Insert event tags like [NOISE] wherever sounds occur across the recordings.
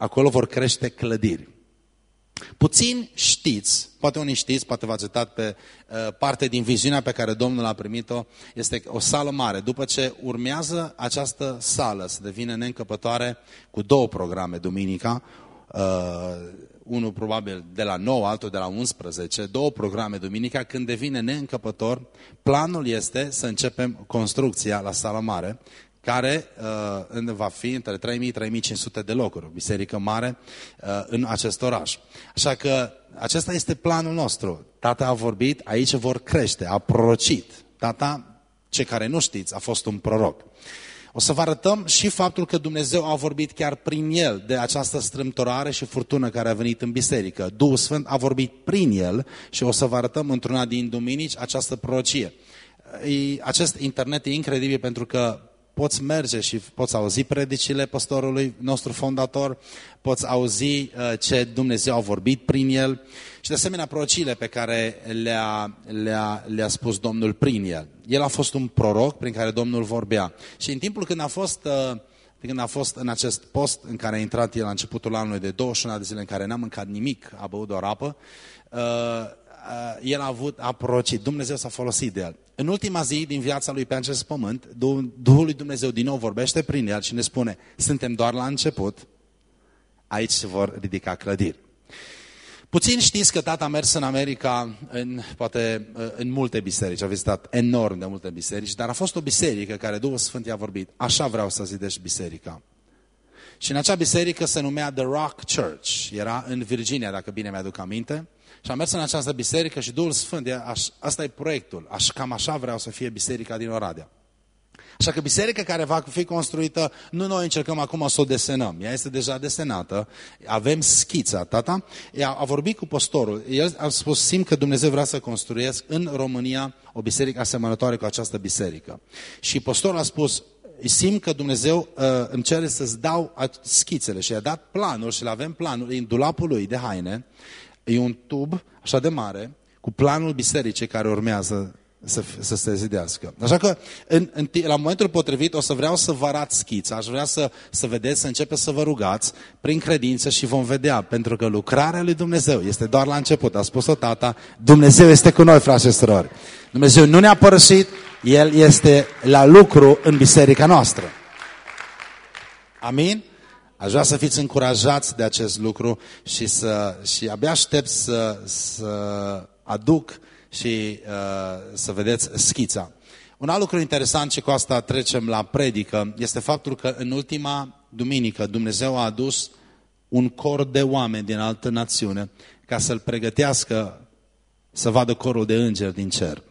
acolo vor crește clădiri. Puțin știți, poate unii știți, poate v-ați uitat pe uh, parte din viziunea pe care Domnul a primit-o, este o sală mare. După ce urmează această sală să devină neîncăpătoare cu două programe duminica, uh, unul probabil de la 9, altul de la 11, două programe duminica, când devine neîncăpător, planul este să începem construcția la sală mare, care uh, va fi între 3.000-3.500 de locuri, o biserică mare uh, în acest oraș. Așa că acesta este planul nostru. Tata a vorbit, aici vor crește, a prorocit. Tata, ce care nu știți, a fost un proroc. O să vă arătăm și faptul că Dumnezeu a vorbit chiar prin el de această strâmtorare și furtună care a venit în biserică. Duhul Sfânt a vorbit prin el și o să vă arătăm într-una din duminici această prorocie. Acest internet e incredibil pentru că poți merge și poți auzi predicile pastorului nostru fondator, poți auzi uh, ce Dumnezeu a vorbit prin el și de asemenea prorocile pe care le-a le le spus Domnul prin el. El a fost un proroc prin care Domnul vorbea. Și în timpul când a fost, uh, când a fost în acest post în care a intrat el la începutul anului de 21 de zile în care n-a mâncat nimic, a băut doar apă, uh, Uh, el a avut, a prorocit, Dumnezeu s-a folosit de el. În ultima zi din viața lui pe acest pământ, Duhul lui Dumnezeu din nou vorbește prin el și ne spune, suntem doar la început, aici se vor ridica clădiri. Puțin știți că tata a mers în America, în, poate uh, în multe biserici, a vizitat enorm de multe biserici, dar a fost o biserică care Duhul Sfânt i-a vorbit, așa vreau să zidești biserica. Și în acea biserică se numea The Rock Church, era în Virginia, dacă bine mi-aduc aminte, și am mers în această biserică și Duhul Sfânt, e, aș, asta e proiectul, aș, cam așa vreau să fie biserica din Oradea. Așa că biserica care va fi construită, nu noi încercăm acum să o desenăm. Ea este deja desenată, avem schița, tata. Ea a vorbit cu pastorul, el a spus, simt că Dumnezeu vrea să construiesc în România o biserică asemănătoare cu această biserică. Și pastorul a spus, simt că Dumnezeu uh, îmi cere să-ți dau schițele și i-a dat planul și le avem planul în dulapul lui de haine E un tub așa de mare cu planul bisericii care urmează să, să se zidească. Așa că în, în, la momentul potrivit o să vreau să vă arăt schița, aș vrea să, să vedeți, să începeți să vă rugați prin credință și vom vedea, pentru că lucrarea lui Dumnezeu este doar la început. A spus-o tata, Dumnezeu este cu noi, frate și surori. Dumnezeu nu ne-a părăsit, El este la lucru în biserica noastră. Amin? Aș vrea să fiți încurajați de acest lucru și, să, și abia aștept să, să aduc și uh, să vedeți schița. Un alt lucru interesant și cu asta trecem la predică este faptul că în ultima duminică Dumnezeu a adus un cor de oameni din altă națiune ca să-l pregătească să vadă corul de îngeri din cer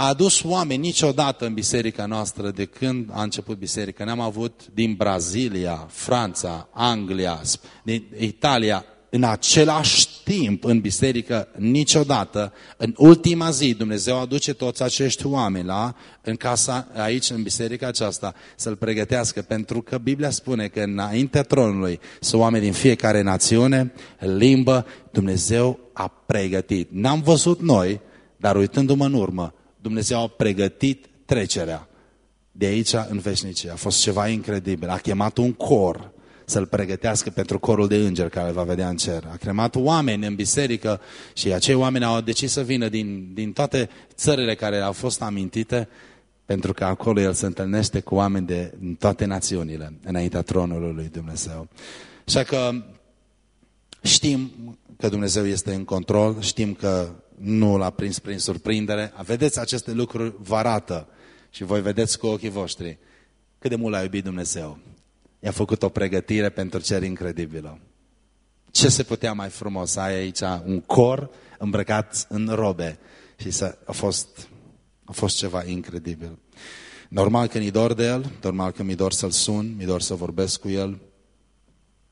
a adus oameni niciodată în biserica noastră de când a început biserica. Ne-am avut din Brazilia, Franța, Anglia, din Italia, în același timp în biserică, niciodată, în ultima zi, Dumnezeu aduce toți acești oameni la, în casa, aici, în biserica aceasta, să-L pregătească, pentru că Biblia spune că înaintea tronului sunt oameni din fiecare națiune, limbă, Dumnezeu a pregătit. N-am văzut noi, dar uitându-mă în urmă, Dumnezeu a pregătit trecerea de aici în veșnicie. A fost ceva incredibil. A chemat un cor să-l pregătească pentru corul de îngeri care va vedea în cer. A cremat oameni în biserică și acei oameni au decis să vină din, din toate țările care au fost amintite pentru că acolo el se întâlnește cu oameni de, din toate națiunile înaintea tronului lui Dumnezeu. Așa că știm că Dumnezeu este în control, știm că nu l-a prins prin surprindere. Vedeți, aceste lucruri vă arată și voi vedeți cu ochii voștri cât de mult a iubit Dumnezeu. I-a făcut o pregătire pentru cer incredibilă. Ce se putea mai frumos? Ai aici un cor îmbrăcat în robe și să, a, fost, a fost ceva incredibil. Normal că mi dor de el, normal că mi dor să-l sun, mi dor să vorbesc cu el,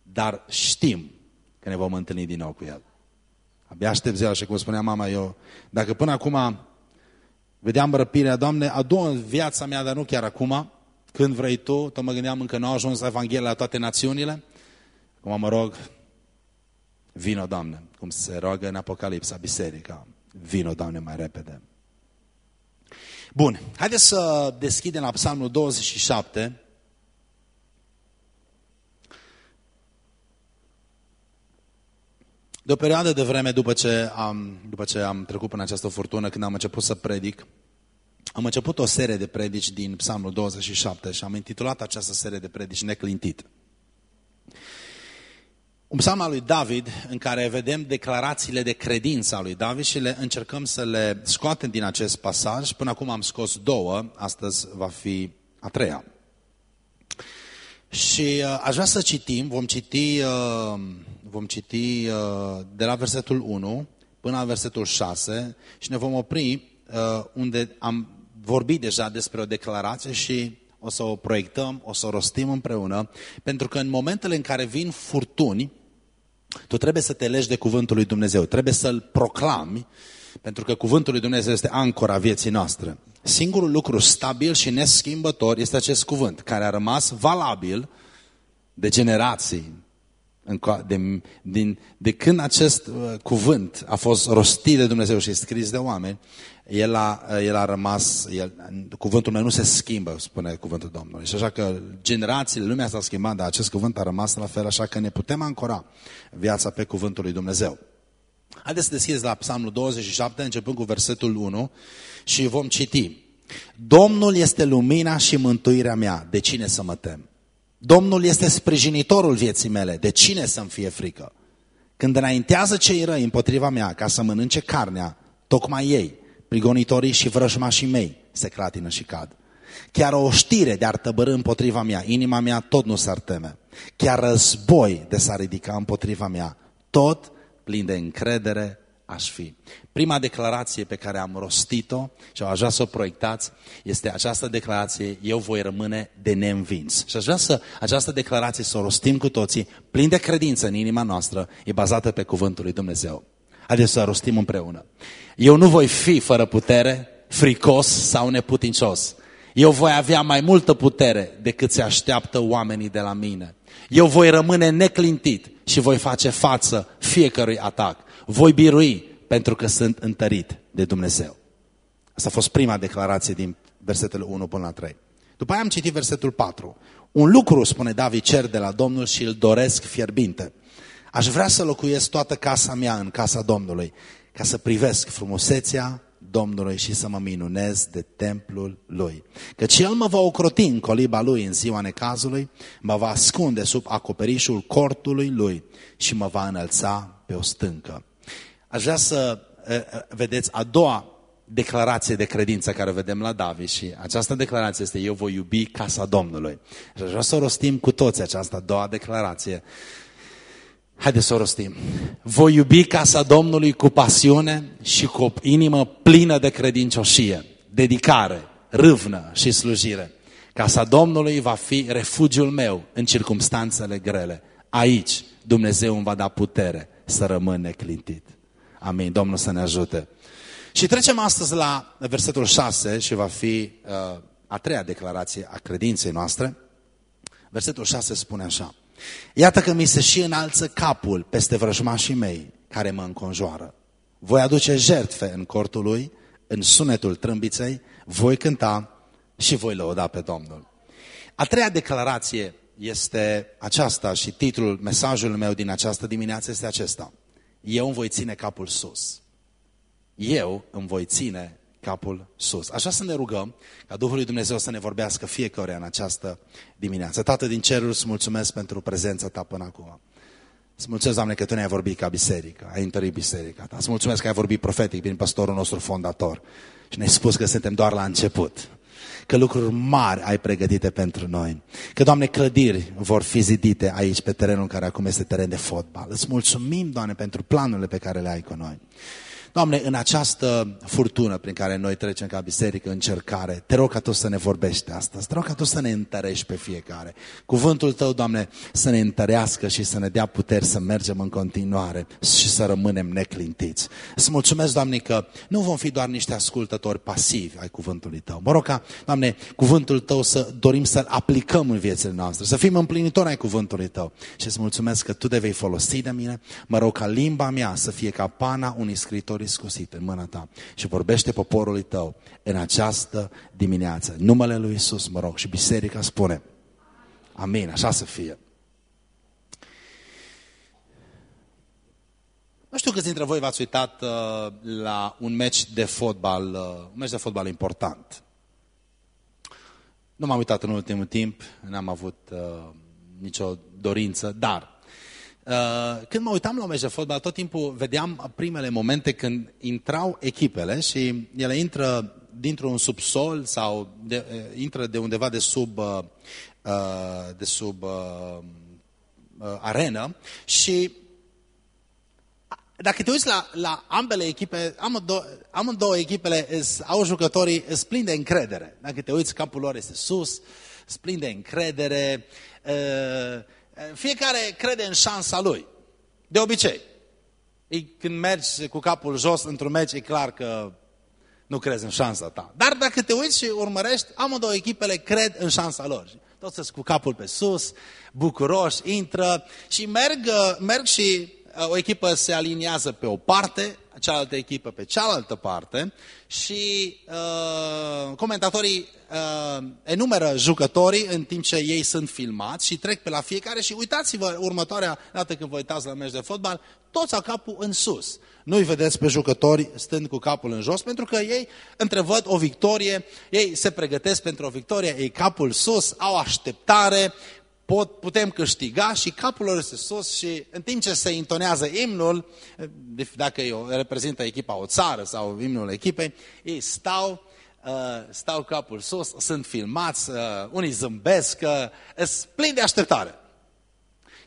dar știm că ne vom întâlni din nou cu el. Abia aștept ziua și cum spunea mama eu, dacă până acum vedeam răpirea, Doamne, adu în viața mea, dar nu chiar acum, când vrei Tu, tot mă gândeam încă nu a ajuns Evanghelia la toate națiunile, acum mă rog, vino, Doamne, cum se roagă în Apocalipsa, biserica, vino, Doamne, mai repede. Bun, haideți să deschidem la Psalmul 27, De o perioadă de vreme după ce am, după ce am trecut până această furtună, când am început să predic, am început o serie de predici din Psalmul 27 și am intitulat această serie de predici Neclintit. Un psalm al lui David în care vedem declarațiile de credință a lui David și le încercăm să le scoatem din acest pasaj. Până acum am scos două, astăzi va fi a treia. Și uh, aș vrea să citim, vom citi, uh, vom citi uh, de la versetul 1 până la versetul 6 și ne vom opri uh, unde am vorbit deja despre o declarație și o să o proiectăm, o să o rostim împreună, pentru că în momentele în care vin furtuni, tu trebuie să te legi de cuvântul lui Dumnezeu, trebuie să-l proclami, pentru că cuvântul lui Dumnezeu este ancora vieții noastre. Singurul lucru stabil și neschimbător este acest cuvânt, care a rămas valabil de generații. De, din, de când acest uh, cuvânt a fost rostit de Dumnezeu și scris de oameni, el a, el a rămas, el, cuvântul meu nu se schimbă, spune cuvântul Domnului. Și așa că generațiile, lumea s-a schimbat, dar acest cuvânt a rămas la fel, așa că ne putem ancora viața pe cuvântul lui Dumnezeu. Haideți să deschideți la Psalmul 27, începând cu versetul 1 și vom citi. Domnul este lumina și mântuirea mea, de cine să mă tem? Domnul este sprijinitorul vieții mele, de cine să-mi fie frică? Când înaintează cei răi împotriva mea ca să mănânce carnea, tocmai ei, prigonitorii și vrăjmașii mei, se clatină și cad. Chiar o știre de ar tăbărâ împotriva mea, inima mea tot nu s-ar teme. Chiar război de s-ar ridica împotriva mea, tot plin de încredere aș fi. Prima declarație pe care am rostit-o și aș vrea să o proiectați este această declarație, eu voi rămâne de neînvins. Și aș vrea să această declarație să o rostim cu toții, plin de credință în inima noastră, e bazată pe cuvântul lui Dumnezeu. Haideți să rostim împreună. Eu nu voi fi fără putere, fricos sau neputincios. Eu voi avea mai multă putere decât se așteaptă oamenii de la mine. Eu voi rămâne neclintit și voi face față fiecărui atac. Voi birui pentru că sunt întărit de Dumnezeu. Asta a fost prima declarație din versetele 1 până la 3. După aia am citit versetul 4. Un lucru, spune David, cer de la Domnul și îl doresc fierbinte. Aș vrea să locuiesc toată casa mea în casa Domnului, ca să privesc frumusețea Domnului și să mă minunez de templul Lui. Căci El mă va ocroti în coliba Lui în ziua necazului, mă va ascunde sub acoperișul cortului Lui și mă va înălța pe o stâncă. Aș vrea să vedeți a doua declarație de credință care o vedem la David și această declarație este eu voi iubi casa Domnului. Și aș vrea să o rostim cu toți această a doua declarație. Haideți să o rostim. Voi iubi casa Domnului cu pasiune și cu o inimă plină de credincioșie, dedicare, râvnă și slujire. Casa Domnului va fi refugiul meu în circumstanțele grele. Aici Dumnezeu îmi va da putere să rămân neclintit. Amin. Domnul să ne ajute. Și trecem astăzi la versetul 6 și va fi uh, a treia declarație a credinței noastre. Versetul 6 spune așa. Iată că mi se și înalță capul peste vrăjmașii mei care mă înconjoară. Voi aduce jertfe în cortul lui, în sunetul trâmbiței, voi cânta și voi lăuda pe Domnul. A treia declarație este aceasta și titlul mesajului meu din această dimineață este acesta. Eu îmi voi ține capul sus. Eu îmi voi ține capul sus. Așa să ne rugăm ca Duhul lui Dumnezeu să ne vorbească fiecare în această dimineață. Tată din cerul, îți mulțumesc pentru prezența ta până acum. Îți mulțumesc, Doamne, că Tu ne-ai vorbit ca biserică, ai întărit biserica ta. Îți mulțumesc că ai vorbit profetic prin pastorul nostru fondator și ne-ai spus că suntem doar la început că lucruri mari ai pregătite pentru noi. Că, Doamne, clădiri vor fi zidite aici, pe terenul care acum este teren de fotbal. Îți mulțumim, Doamne, pentru planurile pe care le ai cu noi. Doamne, în această furtună prin care noi trecem ca biserică, încercare, te rog ca Tu să ne vorbești astăzi, te rog ca Tu să ne întărești pe fiecare. Cuvântul Tău, Doamne, să ne întărească și să ne dea puteri să mergem în continuare și să rămânem neclintiți. Să mulțumesc, Doamne, că nu vom fi doar niște ascultători pasivi ai cuvântului Tău. Mă rog ca, Doamne, cuvântul Tău să dorim să-l aplicăm în viețile noastre, să fim împlinitori ai cuvântului Tău. Și să mulțumesc că Tu te vei folosi de mine. Mă rog ca limba mea să fie ca pana unui scriitor iscusit în mâna ta și vorbește poporului tău în această dimineață. Numele lui Isus, mă rog, și biserica spune, amin, așa să fie. știu câți dintre voi v-ați uitat uh, la un meci de fotbal, uh, un meci de fotbal important. Nu m-am uitat în ultimul timp, n-am avut uh, nicio dorință, dar uh, când mă uitam la un meci de fotbal, tot timpul vedeam primele momente când intrau echipele și ele intră dintr-un subsol sau de, uh, intră de undeva de sub, uh, uh de sub uh, uh, arenă și dacă te uiți la, la ambele echipe, amândouă, amândouă echipele is, au jucătorii sunt plini de încredere. Dacă te uiți, capul lor este sus, sunt plini de încredere. Uh, fiecare crede în șansa lui. De obicei. E, când mergi cu capul jos într-un meci, e clar că nu crezi în șansa ta. Dar dacă te uiți și urmărești, amândouă echipele cred în șansa lor. Toți sunt cu capul pe sus, bucuroși, intră și merg, merg și o echipă se aliniază pe o parte, cealaltă echipă pe cealaltă parte și uh, comentatorii uh, enumeră jucătorii în timp ce ei sunt filmați și trec pe la fiecare și uitați-vă următoarea dată când vă uitați la meci de fotbal, toți au capul în sus. Nu-i vedeți pe jucători stând cu capul în jos, pentru că ei întrevăd o victorie, ei se pregătesc pentru o victorie, ei capul sus, au așteptare, pot, putem câștiga și capul lor este sus și în timp ce se intonează imnul, dacă eu reprezintă echipa o țară sau imnul echipei, ei stau, uh, stau capul sus, sunt filmați, uh, unii zâmbesc, uh, sunt plini de așteptare.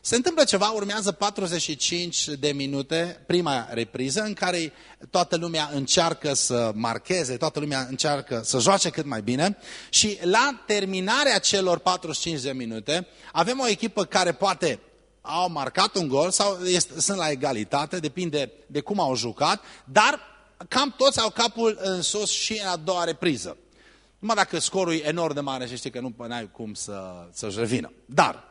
Se întâmplă ceva, urmează 45 de minute, prima repriză, în care toată lumea încearcă să marcheze, toată lumea încearcă să joace cât mai bine și la terminarea celor 45 de minute avem o echipă care poate au marcat un gol sau este, sunt la egalitate, depinde de cum au jucat, dar cam toți au capul în sus și în a doua repriză. Numai dacă scorul e enorm de mare și știi că nu ai cum să, să-și revină. Dar,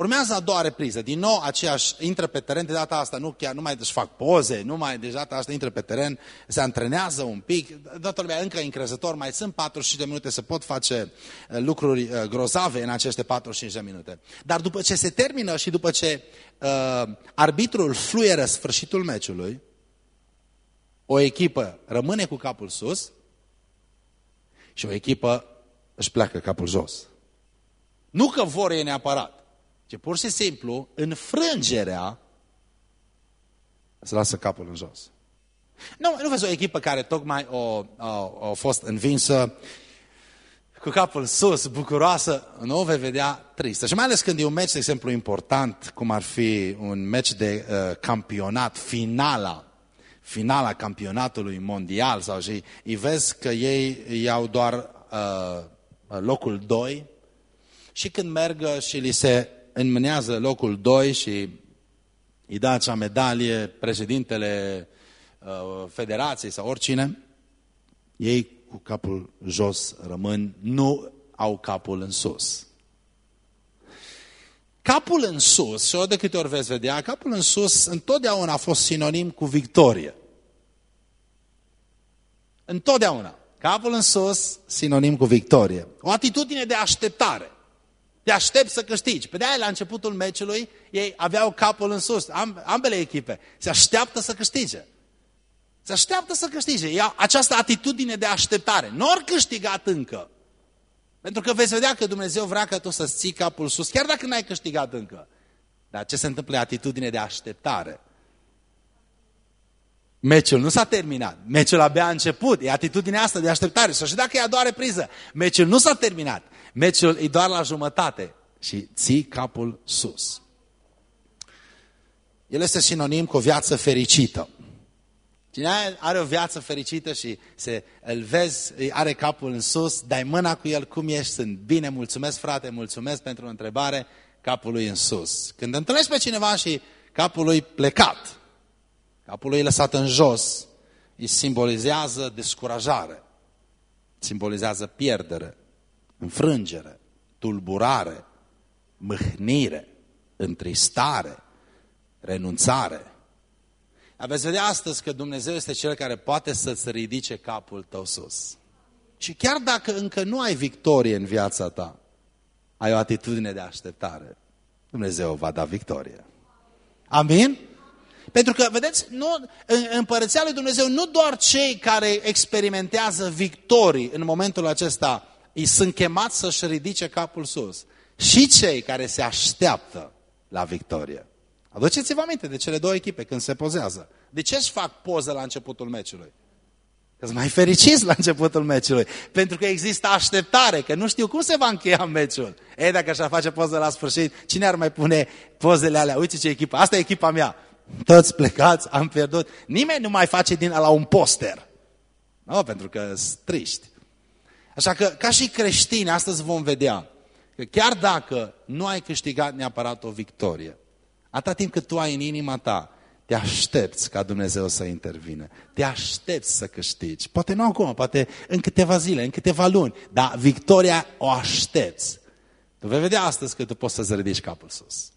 Urmează a doua repriză, din nou aceeași, intră pe teren, de data asta nu, chiar, nu mai își fac poze, nu mai, de data asta intră pe teren, se antrenează un pic, toată lumea încă încrezător, mai sunt 45 de minute, se pot face uh, lucruri uh, grozave în aceste 45 de minute. Dar după ce se termină și după ce uh, arbitrul fluieră sfârșitul meciului, o echipă rămâne cu capul sus și o echipă își pleacă capul jos. Nu că vor ei neapărat, ci pur și simplu înfrângerea să lasă capul în jos. Nu, nu vezi o echipă care tocmai a, a, a fost învinsă cu capul sus, bucuroasă, nu o vei vedea tristă. Și mai ales când e un meci, de exemplu, important, cum ar fi un meci de uh, campionat, finala, finala campionatului mondial, sau și îi vezi că ei iau doar uh, locul 2 și când merg și li se înmânează locul 2 și îi dă acea medalie președintele uh, federației sau oricine, ei cu capul jos rămân, nu au capul în sus. Capul în sus, și ori de câte ori veți vedea, capul în sus întotdeauna a fost sinonim cu victorie. Întotdeauna. Capul în sus, sinonim cu victorie. O atitudine de așteptare. Te aștept să câștigi. Pe de-aia, la începutul meciului, ei aveau capul în sus, ambele echipe. Se așteaptă să câștige. Se așteaptă să câștige. Ia această atitudine de așteptare. Nu ori câștigat încă. Pentru că veți vedea că Dumnezeu vrea că tu să-ți ții capul sus, chiar dacă n-ai câștigat încă. Dar ce se întâmplă e atitudine de așteptare. Meciul nu s-a terminat. Meciul abia a început. E atitudinea asta de așteptare. Și dacă e a doua repriză, meciul nu s-a terminat. Meciul e doar la jumătate. Și ții capul sus. El este sinonim cu o viață fericită. Cine are o viață fericită și se, îl vezi, are capul în sus, dai mâna cu el, cum ești, sunt bine, mulțumesc frate, mulțumesc pentru o întrebare, capul lui în sus. Când întâlnești pe cineva și capul lui plecat, capul lui lăsat în jos, îi simbolizează descurajare, simbolizează pierdere, înfrângere, tulburare, mâhnire, întristare, renunțare. Dar veți vedea astăzi că Dumnezeu este Cel care poate să-ți ridice capul tău sus. Și chiar dacă încă nu ai victorie în viața ta, ai o atitudine de așteptare, Dumnezeu va da victorie. Amin? Pentru că, vedeți, nu, în împărăția lui Dumnezeu nu doar cei care experimentează victorii în momentul acesta îi sunt chemați să-și ridice capul sus. Și cei care se așteaptă la victorie. Aduceți-vă aminte de cele două echipe când se pozează. De ce își fac poză la începutul meciului? Că sunt mai fericiți la începutul meciului. Pentru că există așteptare, că nu știu cum se va încheia meciul. Ei, dacă așa face poză la sfârșit, cine ar mai pune pozele alea? Uite ce echipă, asta e echipa mea. Toți plecați, am pierdut. Nimeni nu mai face din la un poster. Nu, pentru că sunt triști. Așa că, ca și creștini, astăzi vom vedea că chiar dacă nu ai câștigat neapărat o victorie, atâta timp cât tu ai în inima ta, te aștepți ca Dumnezeu să intervine. Te aștepți să câștigi. Poate nu acum, poate în câteva zile, în câteva luni, dar victoria o aștepți. Tu vei vedea astăzi că tu poți să-ți ridici capul sus.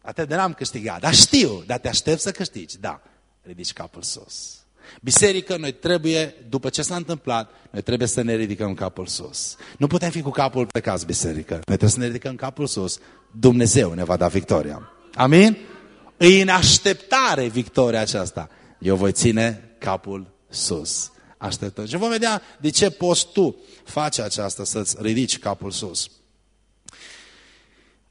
Atât de n-am câștigat, dar știu, dar te aștepți să câștigi. Da, ridici capul sus. Biserică, noi trebuie, după ce s-a întâmplat, noi trebuie să ne ridicăm capul sus. Nu putem fi cu capul pe caz, biserică. Noi trebuie să ne ridicăm capul sus. Dumnezeu ne va da victoria. Amin? Îi în așteptare victoria aceasta. Eu voi ține capul sus. Așteptăm. Și vom vedea de ce poți tu face aceasta, să-ți ridici capul sus.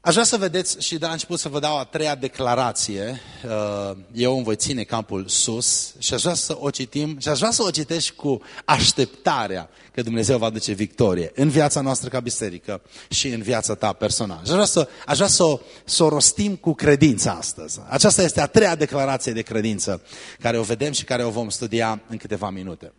Aș vrea să vedeți și de la început să vă dau a treia declarație. Uh, eu îmi voi ține campul sus și aș vrea să o citim și aș vrea să o citești cu așteptarea că Dumnezeu va duce victorie în viața noastră ca biserică și în viața ta personală. Aș vrea să, aș vrea să, o, să o rostim cu credință astăzi. Aceasta este a treia declarație de credință care o vedem și care o vom studia în câteva minute.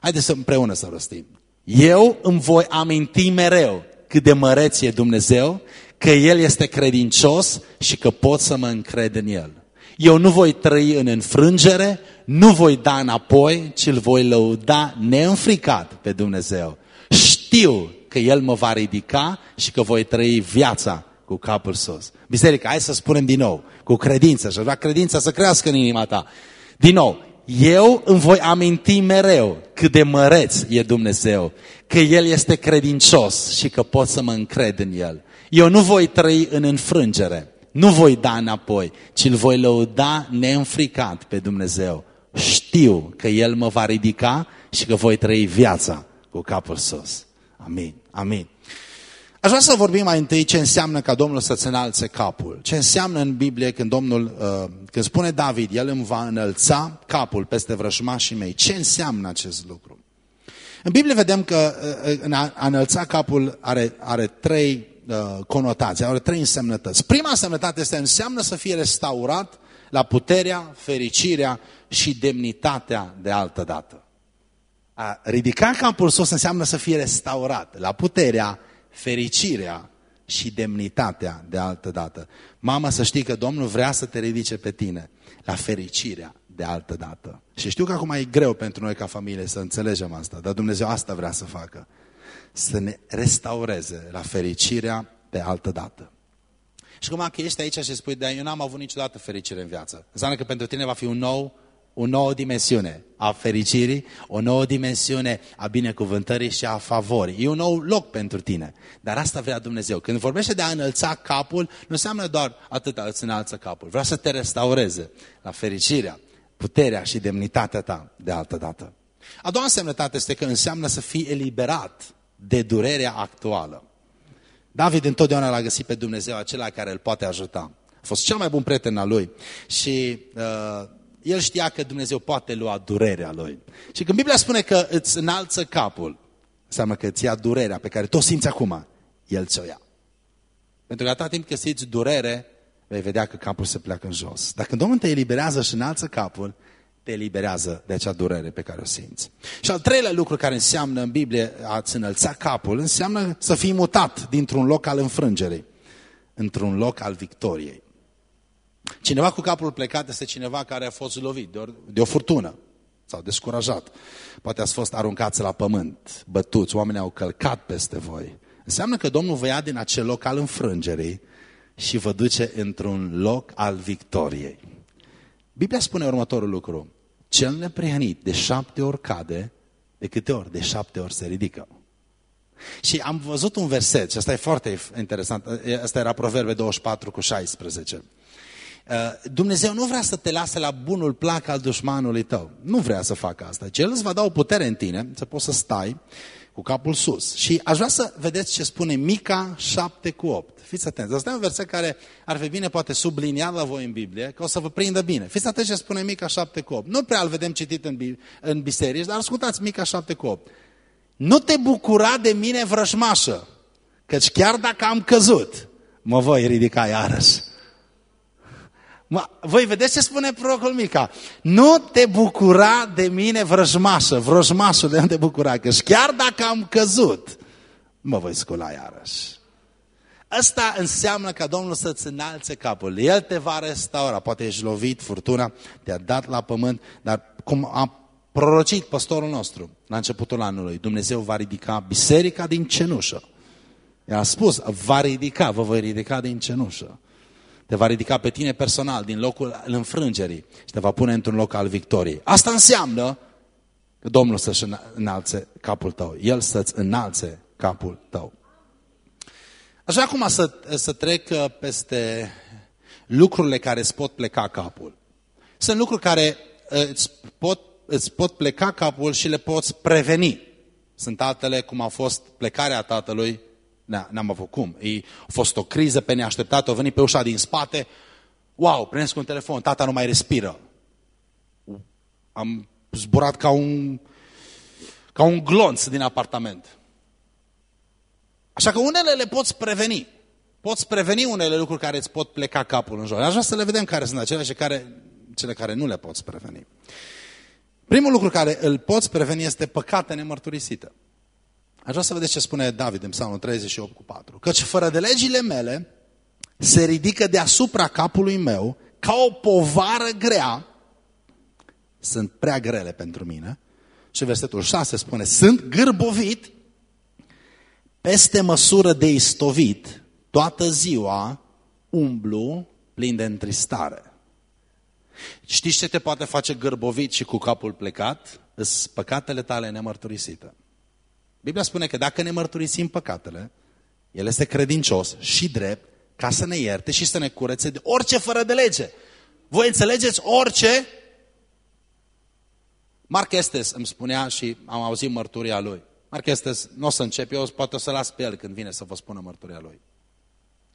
Haideți să împreună să rostim. Eu îmi voi aminti mereu cât de măreț e Dumnezeu că El este credincios și că pot să mă încred în El. Eu nu voi trăi în înfrângere, nu voi da înapoi, ci îl voi lăuda neînfricat pe Dumnezeu. Știu că El mă va ridica și că voi trăi viața cu capul sus. Biserica, hai să spunem din nou, cu credință, și vrea credința să crească în inima ta. Din nou, eu îmi voi aminti mereu cât de măreț e Dumnezeu, că El este credincios și că pot să mă încred în El. Eu nu voi trăi în înfrângere, nu voi da înapoi, ci îl voi lăuda neînfricat pe Dumnezeu. Știu că El mă va ridica și că voi trăi viața cu capul sus. Amin. Amin. Aș vrea să vorbim mai întâi ce înseamnă ca Domnul să-ți înalțe capul. Ce înseamnă în Biblie când Domnul, uh, când spune David, El îmi va înălța capul peste vrăjmașii mei. Ce înseamnă acest lucru? În Biblie vedem că uh, în a înălța capul are, are trei uh, conotații, are trei însemnătăți. Prima însemnătate este înseamnă să fie restaurat la puterea, fericirea și demnitatea de altă dată. A ridica capul sus înseamnă să fie restaurat la puterea, fericirea și demnitatea de altă dată. Mama, să știi că Domnul vrea să te ridice pe tine la fericirea de altă dată. Și știu că acum e greu pentru noi ca familie să înțelegem asta, dar Dumnezeu asta vrea să facă să ne restaureze la fericirea de altă dată. Și cum că ești aici și spui, dar eu n-am avut niciodată fericire în viață. Înseamnă că pentru tine va fi un nou, o nouă dimensiune a fericirii, o nouă dimensiune a binecuvântării și a favorii. E un nou loc pentru tine. Dar asta vrea Dumnezeu. Când vorbește de a înălța capul, nu înseamnă doar atâta îți înalță capul. Vrea să te restaureze la fericirea, puterea și demnitatea ta de altă dată. A doua semnătate este că înseamnă să fii eliberat de durerea actuală. David întotdeauna l-a găsit pe Dumnezeu acela care îl poate ajuta. A fost cel mai bun prieten al lui și uh, el știa că Dumnezeu poate lua durerea lui. Și când Biblia spune că îți înalță capul, înseamnă că îți ia durerea pe care tu o simți acum, el ți-o ia. Pentru că atâta timp că simți durere, vei vedea că capul se pleacă în jos. Dacă Domnul te eliberează și înalță capul, te eliberează de acea durere pe care o simți. Și al treilea lucru care înseamnă în Biblie a-ți înălța capul, înseamnă să fii mutat dintr-un loc al înfrângerii într-un loc al victoriei. Cineva cu capul plecat este cineva care a fost lovit de o, de o furtună sau descurajat. Poate ați fost aruncați la pământ, bătuți, oamenii au călcat peste voi. Înseamnă că Domnul vă ia din acel loc al înfrângerii și vă duce într-un loc al victoriei. Biblia spune următorul lucru. Cel neprihănit de șapte ori cade, de câte ori? De șapte ori se ridică. Și am văzut un verset, și asta e foarte interesant, asta era Proverbe 24 cu 16. Dumnezeu nu vrea să te lase la bunul plac al dușmanului tău. Nu vrea să facă asta. El îți va da o putere în tine, să poți să stai cu capul sus. Și aș vrea să vedeți ce spune Mica 7 cu 8. Fiți atenți. Asta e un verset care ar fi bine poate subliniat la voi în Biblie, că o să vă prindă bine. Fiți atenți ce spune Mica 7 cu 8. Nu prea îl vedem citit în, în biserici, dar ascultați Mica 7 cu 8. Nu te bucura de mine vrăjmașă, căci chiar dacă am căzut, mă voi ridica iarăși. Mă, voi vedeți ce spune prorocul Mica? Nu te bucura de mine vrăjmașă, vrăjmașul de nu te bucura, că chiar dacă am căzut, mă voi scula iarăși. Asta înseamnă ca Domnul să-ți înalțe capul. El te va restaura. Poate ești lovit, furtuna te-a dat la pământ, dar cum a prorocit pastorul nostru la începutul anului, Dumnezeu va ridica biserica din cenușă. El a spus, va ridica, vă voi ridica din cenușă. Te va ridica pe tine personal din locul înfrângerii și te va pune într-un loc al victoriei. Asta înseamnă că Domnul să-și înalțe capul tău. El să-ți înalțe capul tău. Așa acum să, să trec uh, peste lucrurile care îți pot pleca capul. Sunt lucruri care uh, îți pot, îți pot pleca capul și le poți preveni. Sunt altele cum a fost plecarea tatălui N-am avut cum. E, a fost o criză pe neașteptat, a venit pe ușa din spate. Wow, prins cu un telefon, tata nu mai respiră. Am zburat ca un, ca un glonț din apartament. Așa că unele le poți preveni. Poți preveni unele lucruri care îți pot pleca capul în jos. Aș vrea să le vedem care sunt acele și care, cele care nu le poți preveni. Primul lucru care îl poți preveni este păcate nemărturisite. Aș vrea să vedeți ce spune David în psalmul 38 cu 4. Căci fără de legile mele se ridică deasupra capului meu ca o povară grea. Sunt prea grele pentru mine. Și versetul 6 spune, sunt gârbovit peste măsură de istovit, toată ziua umblu plin de întristare. Știți ce te poate face gârbovit și cu capul plecat? Îs păcatele tale nemărturisite. Biblia spune că dacă ne mărturisim păcatele, El este credincios și drept ca să ne ierte și să ne curețe de orice fără de lege. Voi înțelegeți orice? Marc Estes îmi spunea și am auzit mărturia lui. Marc Estes, nu o să încep eu, poate o să las pe el când vine să vă spună mărturia lui.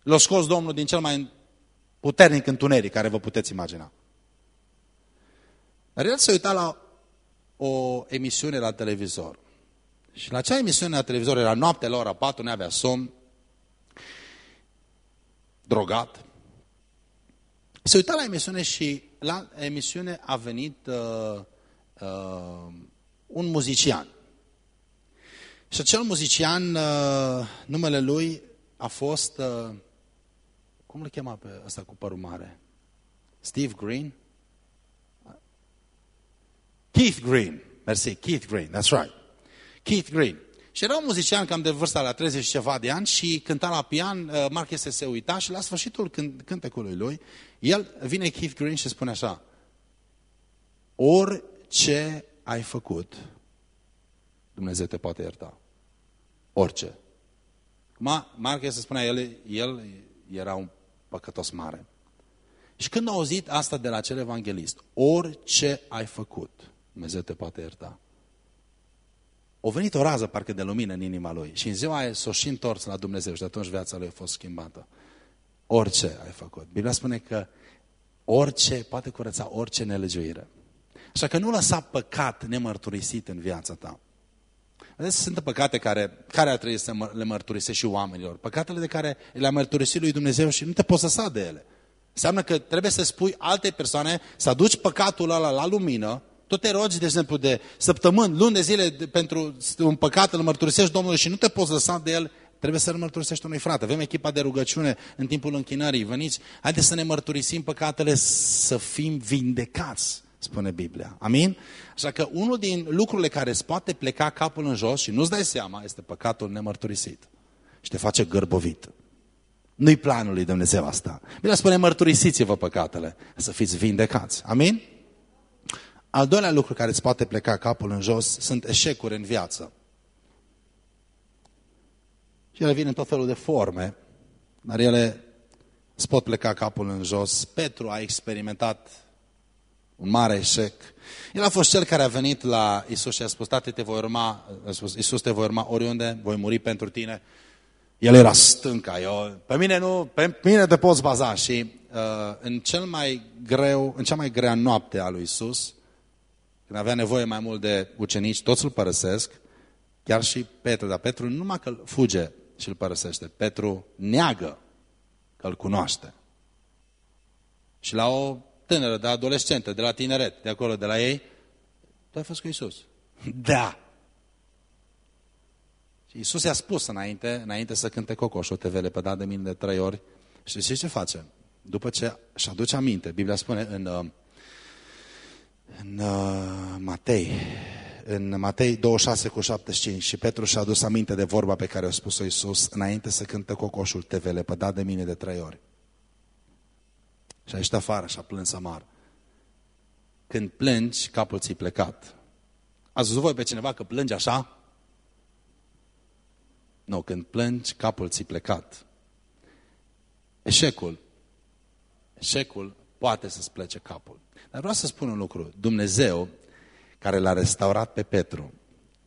L-a scos Domnul din cel mai puternic întuneric care vă puteți imagina. Dar el se uita la o emisiune la televizor. Și la acea emisiune la televizor era noapte la ora 4, nu avea somn, drogat. Se uita la emisiune și la emisiune a venit uh, uh, un muzician. Și acel muzician, uh, numele lui a fost, uh, cum îl chema pe ăsta cu părul mare? Steve Green? Keith Green. Mersi, Keith Green, that's right. Keith Green. Și era un muzician cam de vârsta la 30 și ceva de ani și cânta la pian, uh, Mark este se uita și la sfârșitul cântecului lui, el vine Keith Green și spune așa, orice ai făcut, Dumnezeu te poate ierta. Orice. Ma, Mark este spunea, el, el era un păcătos mare. Și când a auzit asta de la acel evanghelist, orice ai făcut, Dumnezeu te poate ierta. O venit o rază parcă de lumină în inima lui și în ziua aia s-o și întors la Dumnezeu și de atunci viața lui a fost schimbată. Orice ai făcut. Biblia spune că orice poate curăța orice nelegiuire. Așa că nu lăsa păcat nemărturisit în viața ta. Vedeți, sunt păcate care, care ar trebui să le mărturisești și oamenilor. Păcatele de care le-a mărturisit lui Dumnezeu și nu te poți să de ele. Înseamnă că trebuie să spui alte persoane, să aduci păcatul ăla la lumină tu te rogi, de exemplu, de săptămâni, luni de zile de, pentru un păcat, îl mărturisești Domnului și nu te poți lăsa de el, trebuie să-l mărturisești unui frate. Avem echipa de rugăciune în timpul închinării. Veniți, haideți să ne mărturisim păcatele, să fim vindecați, spune Biblia. Amin? Așa că unul din lucrurile care îți poate pleca capul în jos și nu-ți dai seama, este păcatul nemărturisit. Și te face gârbovit. Nu-i planul lui Dumnezeu asta. Bine spune, mărturisiți-vă păcatele, să fiți vindecați. Amin? Al doilea lucru care îți poate pleca capul în jos sunt eșecuri în viață. Și ele vin în tot felul de forme, dar ele îți pot pleca capul în jos. Petru a experimentat un mare eșec. El a fost cel care a venit la Isus și a spus, tate, te voi urma, a spus, Isus, te voi urma oriunde, voi muri pentru tine. El era stânca, eu, pe mine nu, pe mine te poți baza. Și uh, în, cel mai greu, în cea mai grea noapte a lui Isus, când avea nevoie mai mult de ucenici, toți îl părăsesc, chiar și Petru, dar Petru nu numai că fuge și îl părăsește, Petru neagă că îl cunoaște. Și la o tânără, de adolescentă, de la tineret, de acolo, de la ei, tu ai fost cu Isus. [LAUGHS] Da. Și Isus i-a spus înainte, înainte să cânte cocoșul, te vele pădat de mine de trei ori. Și știți ce face? După ce și aduce aminte, Biblia spune în, uh, în uh, Matei, în Matei 26 cu 75 și Petru și-a adus aminte de vorba pe care a spus-o Iisus înainte să cântă cocoșul, te vele pădat de mine de trei ori. Și a ieșit afară și a plâns amar. Când plângi, capul ți plecat. Ați văzut voi pe cineva că plânge așa? Nu, când plângi, capul ți plecat. Eșecul. Eșecul poate să-ți plece capul. Dar vreau să spun un lucru. Dumnezeu, care l-a restaurat pe Petru,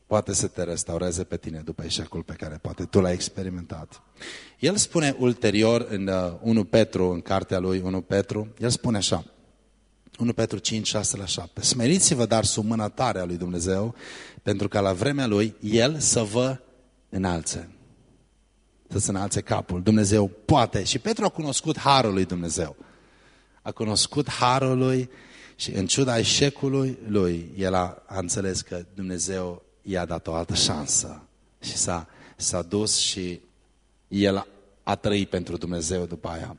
poate să te restaureze pe tine după eșecul pe care poate tu l-ai experimentat. El spune ulterior în 1 uh, Petru, în cartea lui 1 Petru, el spune așa, 1 Petru 5, 6 la 7. Smeriți-vă dar sub mâna tare a lui Dumnezeu, pentru că la vremea lui El să vă înalțe. Să-ți înalțe capul. Dumnezeu poate. Și Petru a cunoscut harul lui Dumnezeu. A cunoscut harul lui și în ciuda eșecului lui, el a, a înțeles că Dumnezeu i-a dat o altă șansă. Și s-a, s-a dus și el a trăit pentru Dumnezeu după aia.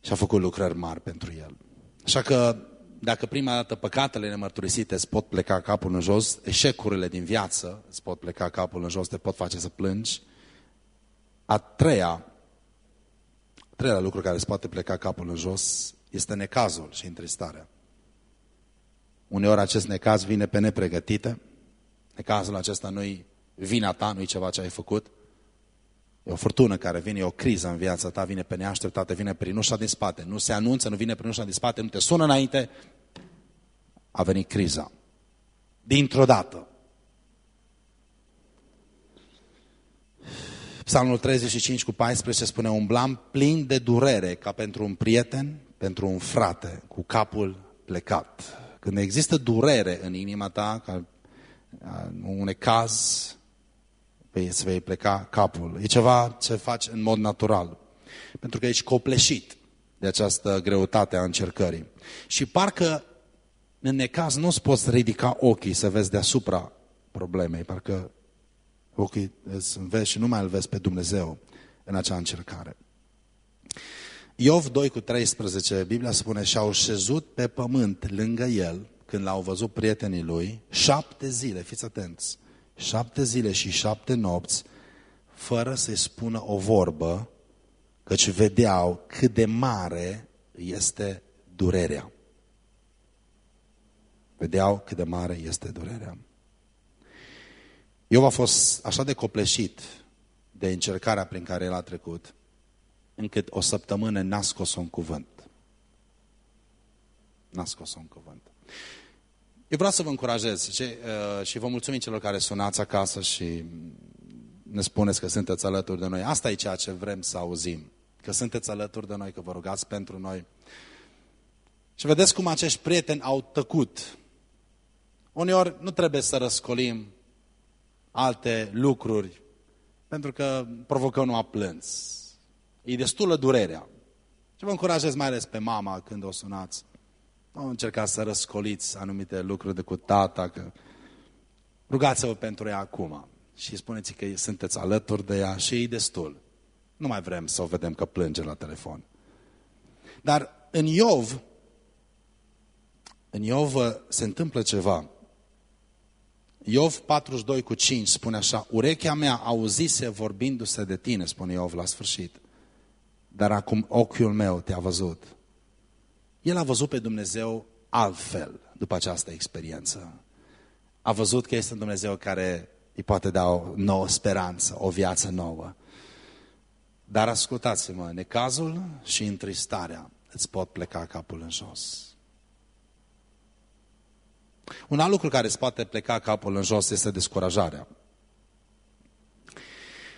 Și a făcut lucrări mari pentru el. Așa că dacă prima dată păcatele nemărturisite îți pot pleca capul în jos, eșecurile din viață îți pot pleca capul în jos, te pot face să plângi, a treia, a treia lucru care îți poate pleca capul în jos este necazul și întristarea. Uneori acest necaz vine pe nepregătite, necazul acesta nu-i vina ta, nu-i ceva ce ai făcut, E o furtună care vine, e o criză în viața ta, vine pe neașteptate, vine prin ușa din spate. Nu se anunță, nu vine prin ușa din spate, nu te sună înainte. A venit criza. Dintr-o dată. Psalmul 35 cu 14 spune, umblam plin de durere ca pentru un prieten, pentru un frate, cu capul plecat. Când există durere în inima ta, ca un caz, îți vei pleca capul. E ceva ce faci în mod natural. Pentru că ești copleșit de această greutate a încercării. Și parcă în necaz nu-ți poți ridica ochii să vezi deasupra problemei, parcă ochii îți vezi și nu mai îl vezi pe Dumnezeu în acea încercare. Iov 2 cu 13, Biblia spune, și-au șezut pe pământ lângă el, când l-au văzut prietenii lui, șapte zile, fiți atenți, șapte zile și șapte nopți, fără să-i spună o vorbă, căci vedeau cât de mare este durerea. Vedeau cât de mare este durerea. Eu a fost așa de copleșit de încercarea prin care el a trecut, încât o săptămână n-a scos un cuvânt. N-a scos un cuvânt. Eu vreau să vă încurajez și, uh, și vă mulțumim celor care sunați acasă și ne spuneți că sunteți alături de noi. Asta e ceea ce vrem să auzim. Că sunteți alături de noi, că vă rugați pentru noi. Și vedeți cum acești prieteni au tăcut. Uneori nu trebuie să răscolim alte lucruri, pentru că provocăm numai plâns. E destulă durerea. Și vă încurajez mai ales pe mama când o sunați. Nu încercați să răscoliți anumite lucruri de cu tata, că rugați-vă pentru ea acum și spuneți că sunteți alături de ea și e destul. Nu mai vrem să o vedem că plânge la telefon. Dar în Iov, în Iov se întâmplă ceva. Iov 42 cu 5 spune așa, urechea mea auzise vorbindu-se de tine, spune Iov la sfârșit, dar acum ochiul meu te-a văzut. El a văzut pe Dumnezeu altfel după această experiență. A văzut că este un Dumnezeu care îi poate da o nouă speranță, o viață nouă. Dar ascultați-mă, necazul și întristarea îți pot pleca capul în jos. Un alt lucru care îți poate pleca capul în jos este descurajarea.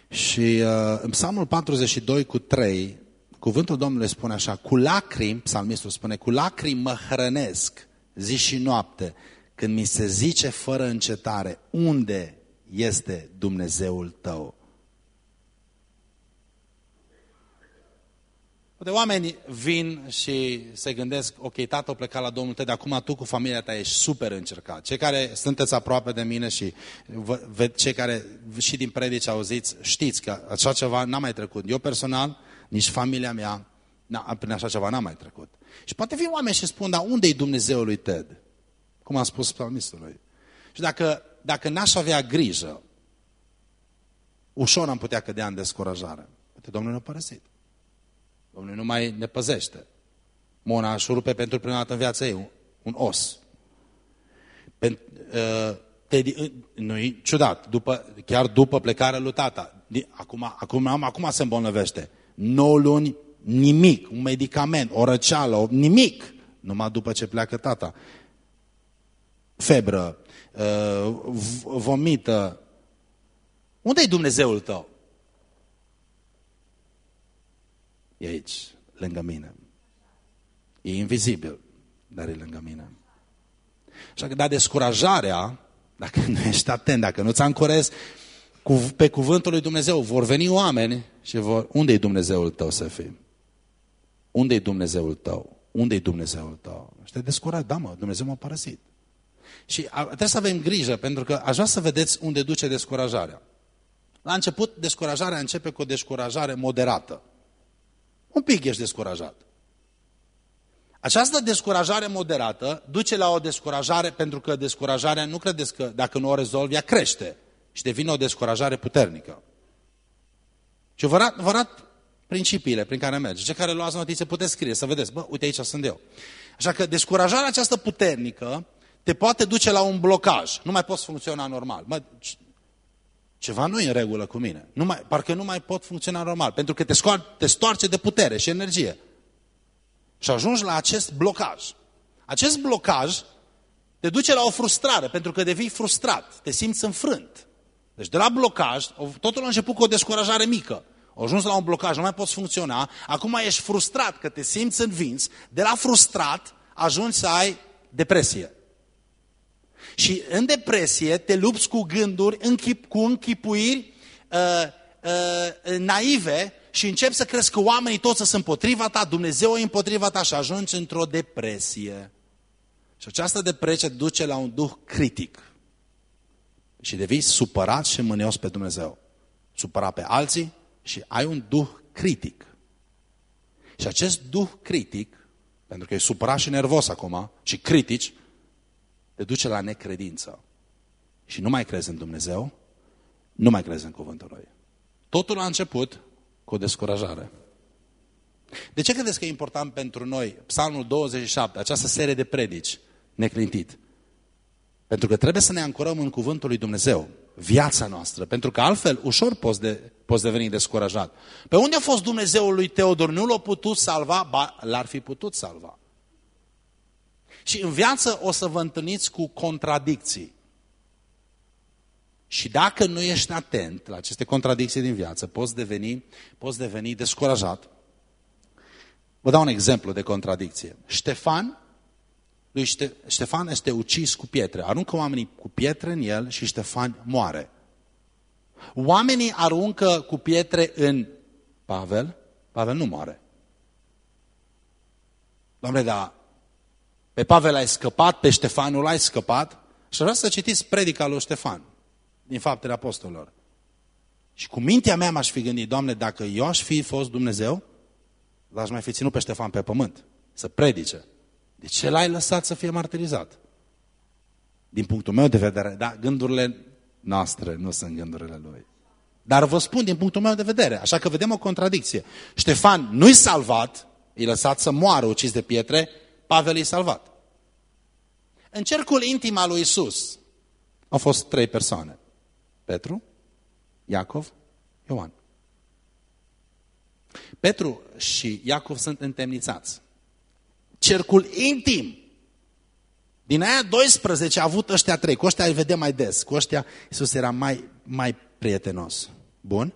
Și uh, în Psalmul 42 cu 3, cuvântul Domnului spune așa, cu lacrimi, psalmistul spune, cu lacrimi mă hrănesc zi și noapte, când mi se zice fără încetare, unde este Dumnezeul tău? De oameni vin și se gândesc, ok, tată a plecat la Domnul tău, de acum tu cu familia ta ești super încercat. Cei care sunteți aproape de mine și cei care și din predici auziți, știți că așa ceva n-a mai trecut. Eu personal, nici familia mea, prin așa ceva n-a mai trecut. Și poate vin oameni și spun, dar unde e Dumnezeul lui Ted? Cum am spus psalmistului. Și dacă, dacă n-aș avea grijă, ușor am putea cădea în descurajare. Poate Domnul ne-a părăsit. Domnul nu mai ne păzește. Mona își rupe pentru prima dată în viața ei un, un os. Pen, uh, te, nu e ciudat, după, chiar după plecarea lui tata. Acum, acum, acum se îmbolnăvește. 9 luni, nimic, un medicament, o răceală, nimic. Numai după ce pleacă tata. Febră, uh, vomită. Unde e Dumnezeul tău? E aici, lângă mine. E invizibil, dar e lângă mine. Așa că, da, descurajarea, dacă nu ești atent, dacă nu-ți ancorezi pe cuvântul lui Dumnezeu, vor veni oameni și vor... Unde e Dumnezeul tău să fii? Unde e Dumnezeul tău? Unde e Dumnezeul tău? Și te descuraj, da mă, Dumnezeu m-a părăsit. Și trebuie să avem grijă, pentru că aș vrea să vedeți unde duce descurajarea. La început, descurajarea începe cu o descurajare moderată. Un pic ești descurajat. Această descurajare moderată duce la o descurajare, pentru că descurajarea, nu credeți că dacă nu o rezolvi, ea crește și devine o descurajare puternică. Și vă arăt, vă arăt principiile prin care merge. Cei care luați notițe puteți scrie, să vedeți, bă, uite aici sunt eu. Așa că descurajarea aceasta puternică te poate duce la un blocaj. Nu mai poți funcționa normal. Mă, ceva nu e în regulă cu mine. Nu mai, parcă nu mai pot funcționa normal, pentru că te, scoar, te stoarce de putere și energie. Și ajungi la acest blocaj. Acest blocaj te duce la o frustrare, pentru că devii frustrat, te simți înfrânt. Deci de la blocaj, totul a început cu o descurajare mică. Au ajuns la un blocaj, nu mai poți funcționa, acum ești frustrat că te simți învins, de la frustrat ajungi să ai depresie. Și în depresie te lupți cu gânduri, închip, cu închipuiri uh, uh, naive și începi să crezi că oamenii toți sunt împotriva ta, Dumnezeu e împotriva ta și ajungi într-o depresie. Și această depresie duce la un duh critic. Și devii supărat și mânios pe Dumnezeu. Supărat pe alții și ai un duh critic. Și acest duh critic, pentru că e supărat și nervos acum, și critici, te duce la necredință. Și nu mai crezi în Dumnezeu, nu mai crezi în cuvântul Lui. Totul a început cu o descurajare. De ce credeți că e important pentru noi Psalmul 27, această serie de predici neclintit? Pentru că trebuie să ne ancorăm în cuvântul lui Dumnezeu, viața noastră, pentru că altfel ușor poți, de, poți deveni descurajat. Pe unde a fost Dumnezeul lui Teodor? Nu l-a putut salva? Ba, l-ar fi putut salva. Și în viață o să vă întâlniți cu contradicții. Și dacă nu ești atent la aceste contradicții din viață, poți deveni, poți deveni descurajat. Vă dau un exemplu de contradicție. Ștefan, lui Ștefan este ucis cu pietre. Aruncă oamenii cu pietre în el și Ștefan moare. Oamenii aruncă cu pietre în Pavel, Pavel nu moare. Doamne, dar pe Pavel ai scăpat, pe Ștefanul ai scăpat. Și vreau să citiți predica lui Ștefan din faptele apostolilor. Și cu mintea mea m-aș fi gândit, Doamne, dacă eu aș fi fost Dumnezeu, l-aș mai fi ținut pe Ștefan pe pământ, să predice. De ce l-ai lăsat să fie martirizat? Din punctul meu de vedere, da, gândurile noastre nu sunt gândurile lui. Dar vă spun din punctul meu de vedere, așa că vedem o contradicție. Ștefan nu-i salvat, e lăsat să moară ucis de pietre, Pavel e salvat. În cercul intim al lui Isus au fost trei persoane. Petru, Iacov, Ioan. Petru și Iacov sunt întemnițați. Cercul intim din aia 12 a avut ăștia trei, cu ăștia îi vedem mai des, cu ăștia Iisus era mai, mai prietenos. Bun?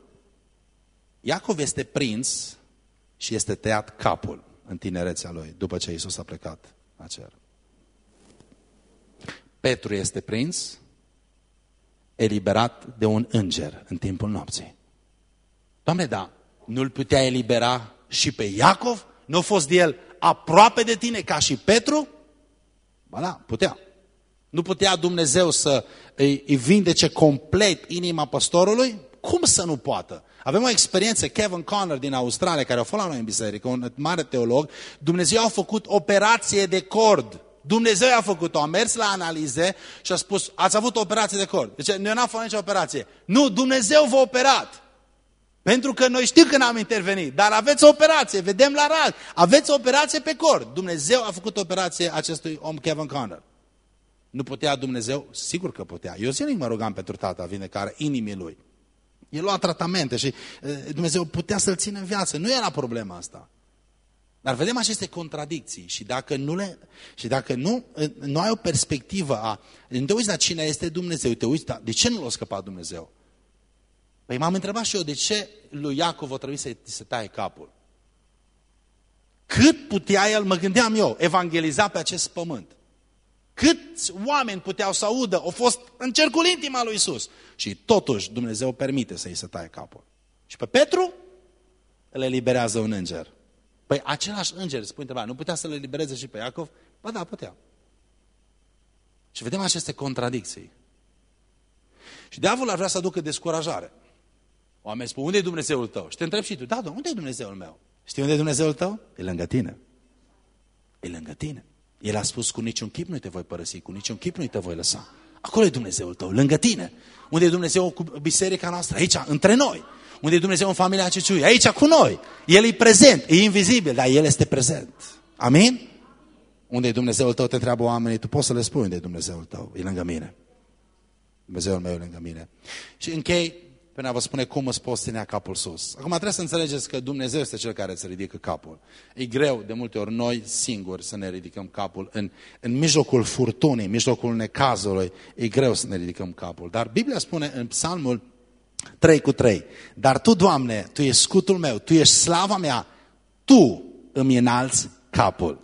Iacov este prins și este tăiat capul în tinerețea lui, după ce Iisus a plecat la cer. Petru este prins, eliberat de un înger în timpul nopții. Doamne, da, nu-l putea elibera și pe Iacov? Nu a fost el aproape de tine ca și Petru? Ba da, putea. Nu putea Dumnezeu să îi, îi vindece complet inima păstorului? Cum să nu poată? Avem o experiență, Kevin Conner din Australia, care a fost la noi în biserică, un mare teolog, Dumnezeu a făcut operație de cord. Dumnezeu a făcut-o, a mers la analize și a spus, ați avut o operație de cord. Deci noi n-am făcut nicio operație. Nu, Dumnezeu v-a operat. Pentru că noi știm că n-am intervenit, dar aveți o operație, vedem la ral, aveți o operație pe cord. Dumnezeu a făcut o operație acestui om Kevin Conner. Nu putea Dumnezeu? Sigur că putea. Eu zilnic mă rugam pentru tata vindecarea inimii lui. El lua tratamente și Dumnezeu putea să-l țină în viață. Nu era problema asta. Dar vedem aceste contradicții și dacă nu, le, și dacă nu, nu ai o perspectivă a... Nu te uiți la cine este Dumnezeu, te uiți, de ce nu l-a scăpat Dumnezeu? Păi m-am întrebat și eu de ce lui Iacov a trebuit să se taie capul. Cât putea el, mă gândeam eu, evangeliza pe acest pământ. Câți oameni puteau să audă, au fost în cercul intim al lui Isus. Și totuși Dumnezeu permite să-i se taie capul. Și pe Petru îl eliberează un înger. Păi același înger, spune întrebarea, nu putea să le elibereze și pe Iacov? Ba da, putea. Și vedem aceste contradicții. Și diavolul ar vrea să aducă descurajare. Oamenii spun, unde e Dumnezeul tău? Și te întreb și tu, da, da, unde e Dumnezeul meu? Știi unde e Dumnezeul tău? E lângă tine. E lângă tine. El a spus, cu niciun chip nu te voi părăsi, cu niciun chip nu te voi lăsa. Acolo e Dumnezeul tău, lângă tine. Unde e Dumnezeu cu biserica noastră? Aici, între noi. Unde e Dumnezeu în familia Ceciui? Aici, cu noi. El e prezent, e invizibil, dar El este prezent. Amin? Unde e Dumnezeul tău, te întreabă oamenii, tu poți să le spui unde e Dumnezeul tău. E lângă mine. Dumnezeul meu e lângă mine. Și închei pentru a vă spune cum îți poți ținea capul sus. Acum trebuie să înțelegeți că Dumnezeu este Cel care îți ridică capul. E greu de multe ori noi singuri să ne ridicăm capul. În, în mijlocul furtunii, în mijlocul necazului, e greu să ne ridicăm capul. Dar Biblia spune în psalmul 3 cu 3, Dar Tu, Doamne, Tu ești scutul meu, Tu ești slava mea, Tu îmi înalți capul.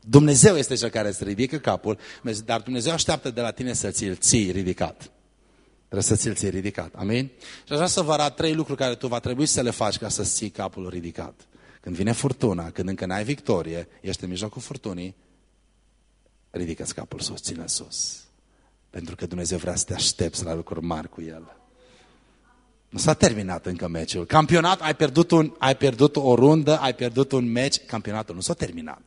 Dumnezeu este Cel care îți ridică capul, dar Dumnezeu așteaptă de la tine să ți-l ții ridicat. Trebuie să ți-l ții ridicat. Amin? Și aș vrea să vă arăt trei lucruri care tu va trebui să le faci ca să ții capul ridicat. Când vine furtuna, când încă n-ai victorie, ești în mijlocul furtunii, ridică-ți capul sus, ține sus. Pentru că Dumnezeu vrea să te aștepți la lucruri mari cu El. Nu s-a terminat încă meciul. Campionat, ai pierdut, un, ai pierdut o rundă, ai pierdut un meci, campionatul nu s-a terminat.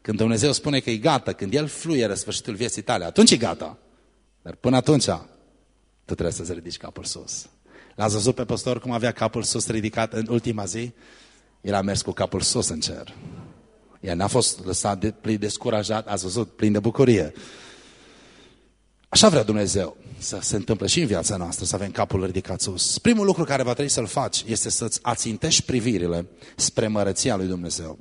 Când Dumnezeu spune că e gata, când El fluieră sfârșitul vieții tale, atunci e gata. Dar până atunci, tu trebuie să-ți ridici capul sus. L-ați văzut pe păstor cum avea capul sus ridicat în ultima zi? El a mers cu capul sus în cer. El n-a fost lăsat de, plin descurajat, ați văzut, plin de bucurie. Așa vrea Dumnezeu să se întâmple și în viața noastră, să avem capul ridicat sus. Primul lucru care va trebui să-l faci este să-ți ațintești privirile spre mărăția lui Dumnezeu.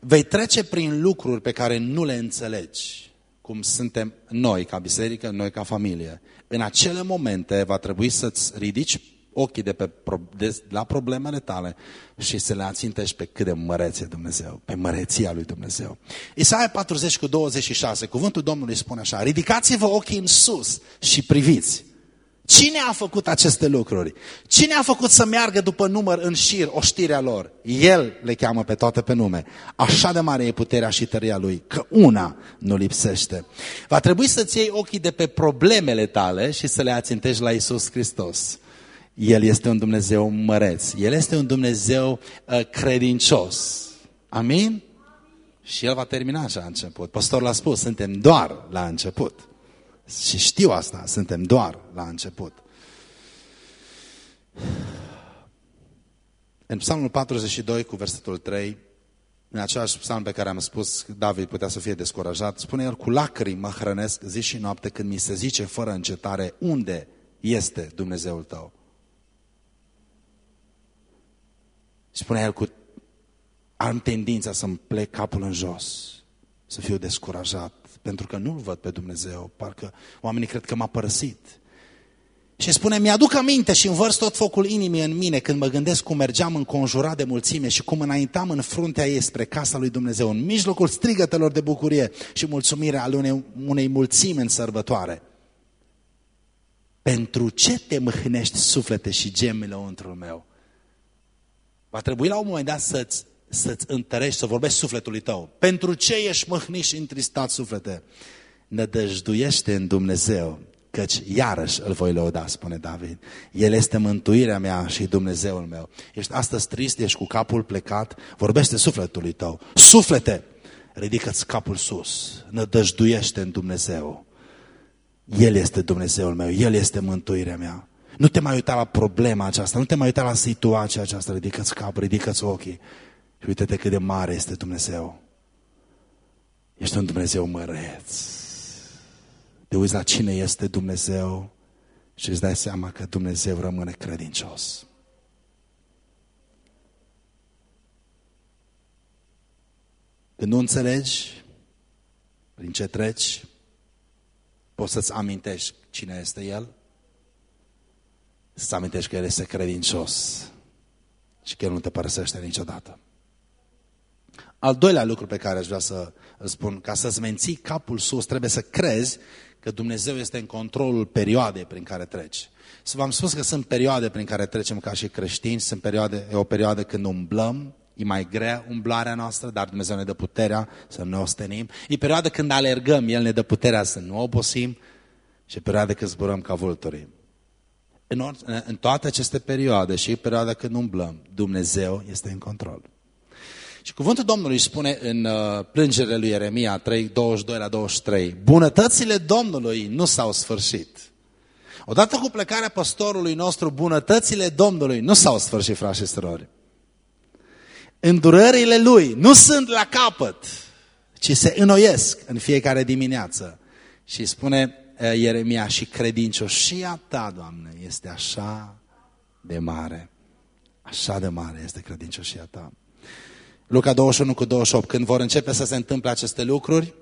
Vei trece prin lucruri pe care nu le înțelegi, cum suntem noi ca biserică, noi ca familie în acele momente va trebui să-ți ridici ochii de pe, de, la problemele tale și să le ațintești pe cât de mărețe Dumnezeu, pe măreția lui Dumnezeu. Isaia 40 cu 26, cuvântul Domnului spune așa, ridicați-vă ochii în sus și priviți Cine a făcut aceste lucruri? Cine a făcut să meargă după număr în șir oștirea lor? El le cheamă pe toate pe nume. Așa de mare e puterea și tăria lui, că una nu lipsește. Va trebui să-ți iei ochii de pe problemele tale și să le ațintești la Isus Hristos. El este un Dumnezeu măreț. El este un Dumnezeu uh, credincios. Amin? Și El va termina așa la început. Pastorul a spus, suntem doar la început. Și știu asta, suntem doar la început. În psalmul 42 cu versetul 3, în același psalm pe care am spus, David putea să fie descurajat, spune el, cu lacrimi mă hrănesc zi și noapte când mi se zice fără încetare, unde este Dumnezeul tău? Spunea el cu... Am tendința să-mi plec capul în jos, să fiu descurajat, pentru că nu-L văd pe Dumnezeu, parcă oamenii cred că m-a părăsit. Și spune, mi-aduc aminte și învărs tot focul inimii în mine când mă gândesc cum mergeam înconjurat de mulțime și cum înaintam în fruntea ei spre casa lui Dumnezeu, în mijlocul strigătelor de bucurie și mulțumire al unei, unei mulțimi în sărbătoare. Pentru ce te mâhnești suflete și gemile înăuntru meu? Va trebui la un moment dat să-ți să-ți întărești, să vorbești sufletului tău. Pentru ce ești mâhnit și întristat suflete? Nădăjduiește în Dumnezeu, căci iarăși îl voi lăuda, spune David. El este mântuirea mea și Dumnezeul meu. Ești astăzi trist, ești cu capul plecat, vorbește sufletului tău. Suflete, ridică-ți capul sus, nădăjduiește în Dumnezeu. El este Dumnezeul meu, El este mântuirea mea. Nu te mai uita la problema aceasta, nu te mai uita la situația aceasta, ridică-ți capul, ridică-ți ochii și uite-te cât de mare este Dumnezeu. Ești un Dumnezeu măreț. Te uiți la cine este Dumnezeu și îți dai seama că Dumnezeu rămâne credincios. Când nu înțelegi prin ce treci, poți să-ți amintești cine este El, să-ți amintești că El este credincios și că El nu te părăsește niciodată. Al doilea lucru pe care aș vrea să îl spun, ca să-ți menții capul sus, trebuie să crezi că Dumnezeu este în controlul perioadei prin care treci. Să v-am spus că sunt perioade prin care trecem ca și creștini, sunt perioade, e o perioadă când umblăm, e mai grea umblarea noastră, dar Dumnezeu ne dă puterea să nu ne ostenim. E perioada când alergăm, El ne dă puterea să nu obosim și e perioada când zburăm ca vulturii. În, în toate aceste perioade și perioada când umblăm, Dumnezeu este în control. Și cuvântul Domnului spune în uh, plângerile lui Ieremia 3, 22 la 23, bunătățile Domnului nu s-au sfârșit. Odată cu plecarea păstorului nostru, bunătățile Domnului nu s-au sfârșit, frați și surori. Îndurările lui nu sunt la capăt, ci se înnoiesc în fiecare dimineață. Și spune uh, Ieremia, și credincioșia ta, Doamne, este așa de mare. Așa de mare este credincioșia ta. Luca 21 cu 28, când vor începe să se întâmple aceste lucruri,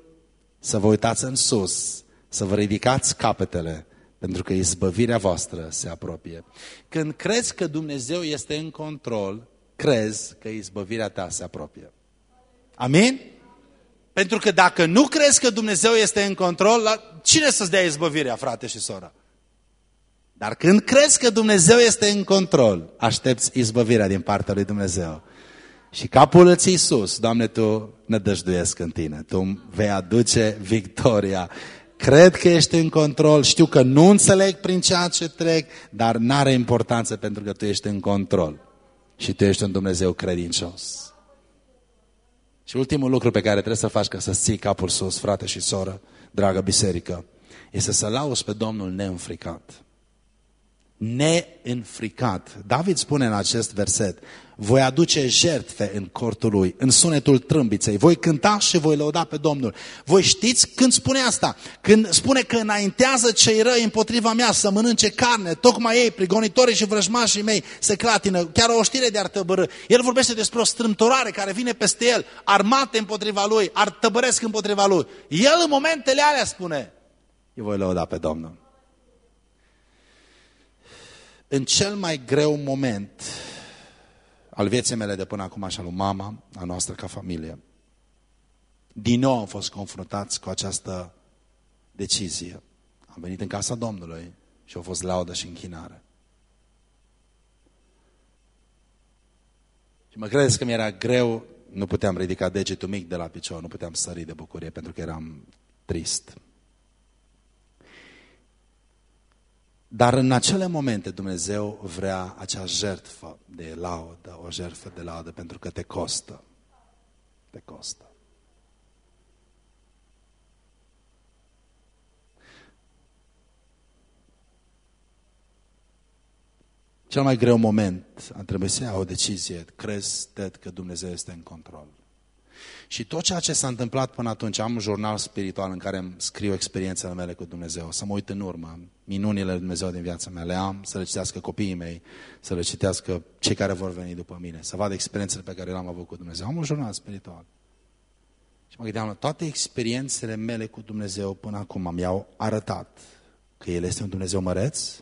să vă uitați în sus, să vă ridicați capetele, pentru că izbăvirea voastră se apropie. Când crezi că Dumnezeu este în control, crezi că izbăvirea ta se apropie. Amin? Pentru că dacă nu crezi că Dumnezeu este în control, la cine să-ți dea izbăvirea, frate și soră? Dar când crezi că Dumnezeu este în control, aștepți izbăvirea din partea lui Dumnezeu. Și capul îți ții sus, Doamne, Tu nădăjduiesc în Tine, Tu vei aduce victoria. Cred că ești în control, știu că nu înțeleg prin ceea ce trec, dar n-are importanță pentru că Tu ești în control. Și Tu ești un Dumnezeu credincios. Și ultimul lucru pe care trebuie să faci ca să ții capul sus, frate și soră, dragă biserică, este să lauzi pe Domnul neînfricat. Neînfricat. David spune în acest verset, voi aduce jertfe în cortul lui, în sunetul trâmbiței, voi cânta și voi lăuda pe Domnul. Voi știți când spune asta? Când spune că înaintează cei răi împotriva mea să mănânce carne, tocmai ei, prigonitorii și vrăjmașii mei se clatină, chiar o știre de artăbără. El vorbește despre o strâmtorare care vine peste el, armate împotriva lui, artăbăresc împotriva lui. El în momentele alea spune, eu voi lăuda pe Domnul. În cel mai greu moment al vieții mele de până acum și al lui mama, a noastră ca familie. Din nou am fost confruntați cu această decizie. Am venit în casa Domnului și au fost laudă și închinare. Și mă credeți că mi-era greu, nu puteam ridica degetul mic de la picior, nu puteam sări de bucurie pentru că eram trist. Dar în acele momente Dumnezeu vrea acea jertfă de laudă, o jertfă de laudă, pentru că te costă. Te costă. Cel mai greu moment a trebuit să ia o decizie. Crezi, Ted, că Dumnezeu este în control. Și tot ceea ce s-a întâmplat până atunci, am un jurnal spiritual în care îmi scriu experiențele mele cu Dumnezeu, să mă uit în urmă, minunile lui Dumnezeu din viața mea, le am, să le citească copiii mei, să le citească cei care vor veni după mine, să vadă experiențele pe care le-am avut cu Dumnezeu. Am un jurnal spiritual. Și mă gândeam la toate experiențele mele cu Dumnezeu până acum mi-au arătat că El este un Dumnezeu măreț,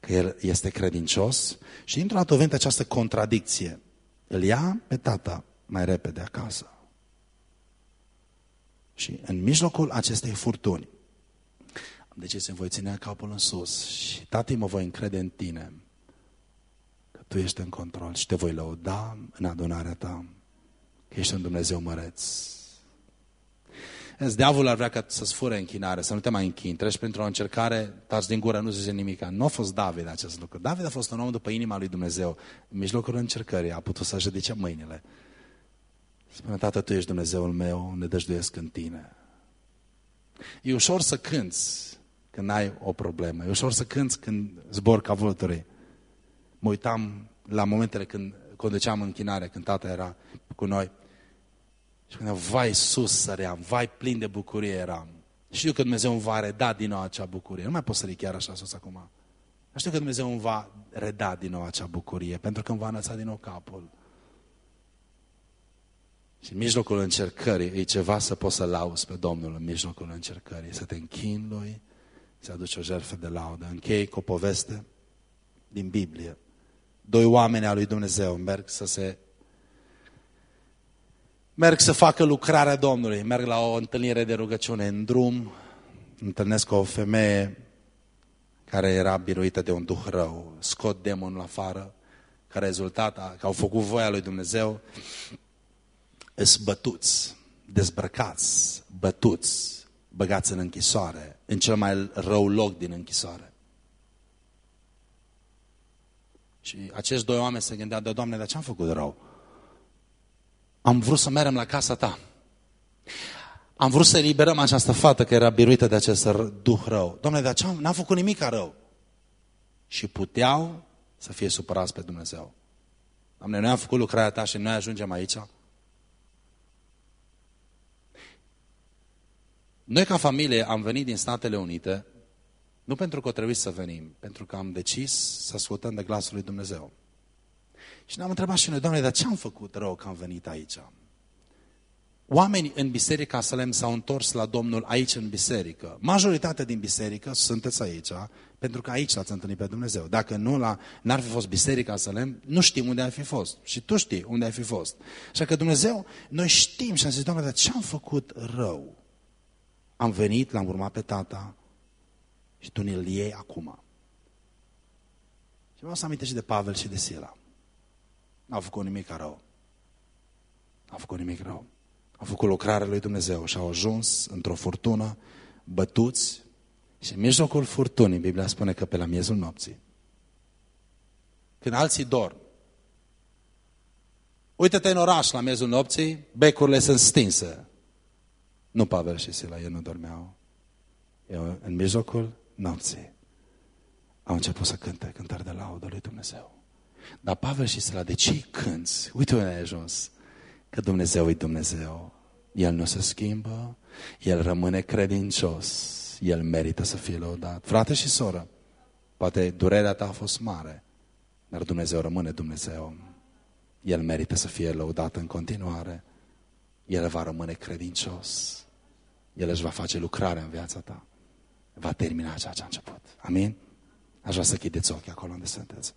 că El este credincios și dintr-o dată venit această contradicție. Îl ia pe tata mai repede acasă. Și în mijlocul acestei furtuni, am decis să voi ține capul în sus și tati mă voi încrede în tine, că tu ești în control și te voi lăuda în adunarea ta, că ești un Dumnezeu măreț. Însă diavolul ar vrea ca să-ți fure închinare, să nu te mai închini. Treci printr-o încercare, taci din gură, nu zice nimic. Nu a fost David acest lucru. David a fost un om după inima lui Dumnezeu. În mijlocul încercării a putut să-și ridice mâinile. Spune, Tată, Tu ești Dumnezeul meu, ne dăjduiesc în Tine. E ușor să cânți când ai o problemă. E ușor să cânți când zbor ca vulturii. Mă uitam la momentele când conduceam închinare, când tata era cu noi. Și când vai sus săream, vai plin de bucurie eram. Știu că Dumnezeu îmi va reda din nou acea bucurie. Nu mai pot să chiar așa sus acum. Știu că Dumnezeu îmi va reda din nou acea bucurie, pentru că îmi va înălța din nou capul. Și în mijlocul încercării e ceva să poți să lauzi pe Domnul în mijlocul încercării, să te închini Lui, să aduci o jertfă de laudă. Închei cu o poveste din Biblie. Doi oameni al lui Dumnezeu merg să se merg să facă lucrarea Domnului, merg la o întâlnire de rugăciune în drum, întâlnesc o femeie care era biruită de un duh rău, scot demonul afară, ca rezultat, că au făcut voia lui Dumnezeu, îs bătuți, dezbrăcați, bătuți, băgați în închisoare, în cel mai rău loc din închisoare. Și acești doi oameni se gândeau, de Doamne, dar ce am făcut rău? Am vrut să mergem la casa ta. Am vrut să eliberăm această fată care era biruită de acest duh rău. Doamne, dar ce am? N-am făcut nimic rău. Și puteau să fie supărați pe Dumnezeu. Doamne, noi am făcut lucrarea ta și noi ajungem aici. Noi ca familie am venit din Statele Unite nu pentru că o trebuie să venim, pentru că am decis să ascultăm de glasul lui Dumnezeu. Și ne-am întrebat și noi, Doamne, dar ce am făcut rău că am venit aici? Oamenii în Biserica Salem s-au întors la Domnul aici în biserică. Majoritatea din biserică sunteți aici, pentru că aici l-ați întâlnit pe Dumnezeu. Dacă nu n-ar fi fost Biserica Salem, nu știm unde ar fi fost. Și tu știi unde ai fi fost. Așa că Dumnezeu, noi știm și am zis, Doamne, dar ce am făcut rău? Am venit, l-am urmat pe tata și tu ne-l iei acum. Și vreau să amintești de Pavel și de Sila. N-au făcut nimic rău. N-au făcut nimic rău. Au făcut lucrarea lui Dumnezeu și au ajuns într-o furtună, bătuți și în mijlocul furtunii, Biblia spune că pe la miezul nopții, când alții dorm, uite-te în oraș la miezul nopții, becurile sunt stinse. Nu Pavel și Sila, ei nu dormeau. Eu, în mijlocul nopții, au început să cânte cântări de laudă lui Dumnezeu. Dar Pavel și Sila, de ce cânți? Uite unde ai ajuns. Că Dumnezeu e Dumnezeu. El nu se schimbă, El rămâne credincios, El merită să fie lăudat. Frate și soră, poate durerea ta a fost mare, dar Dumnezeu rămâne Dumnezeu. El merită să fie lăudat în continuare. El va rămâne credincios. El își va face lucrarea în viața ta. Va termina ceea ce a început. Amin? Aș vrea să chideți ochii acolo unde sunteți.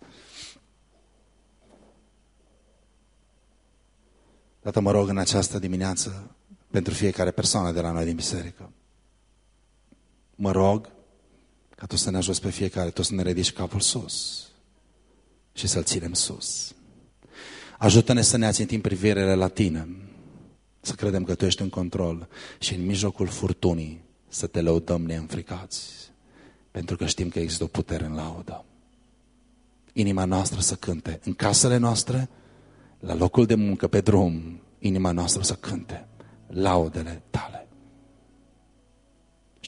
Tată, mă rog în această dimineață pentru fiecare persoană de la noi din biserică. Mă rog ca Tu să ne ajuți pe fiecare, Tu să ne ridici capul sus și să-L ținem sus. Ajută-ne să ne ațintim privirile la Tine, să credem că Tu ești în control și în mijlocul furtunii să Te lăudăm neînfricați, pentru că știm că există o putere în laudă. Inima noastră să cânte în casele noastre, la locul de muncă, pe drum, inima noastră să cânte laudele tale.